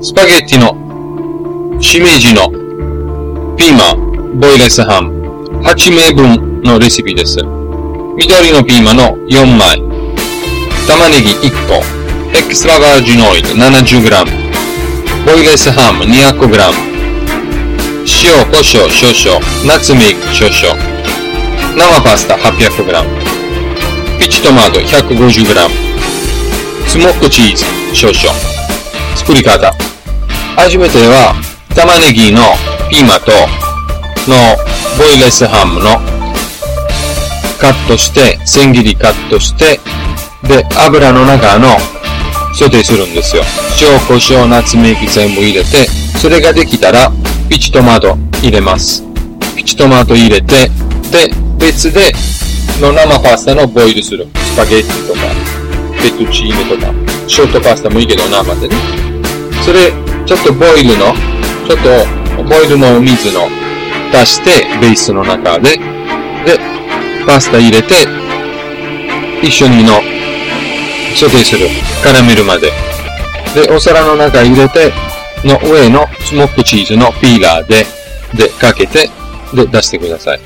スパゲッティの、しめじの、ピーマン、ボイレスハム、8名分のレシピです。緑のピーマンの4枚、玉ねぎ1個、エクストラバージンオイル 70g、ボイレスハム 200g、塩、胡椒少々、ナツメイク少々、生パスタ 800g、ピチトマト 150g、スモークチーズ少々。作り方。初めては、玉ねぎのピーマンとのボイレスハムのカットして、千切りカットして、で、油の中のソテーするんですよ。塩、胡椒、ナツメキ全部入れて、それができたら、ピチトマト入れます。ピチトマト入れて、で、別で、の生パスタのボイルする。スパゲッティとか、フェットチーネとか、ショートパスタもいいけど生でね。それ、ちょっとボイルの、ちょっと、ボイルの水の出して、ベースの中で、で、パスタ入れて、一緒にの、ソテーする。絡めるまで。で、お皿の中入れて、の上のスモークチーズのピーラーで、で、かけて、で、出してください。